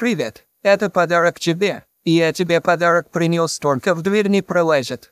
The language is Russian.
«Привет, это подарок тебе. Я тебе подарок принес, только в дверь не пролезет».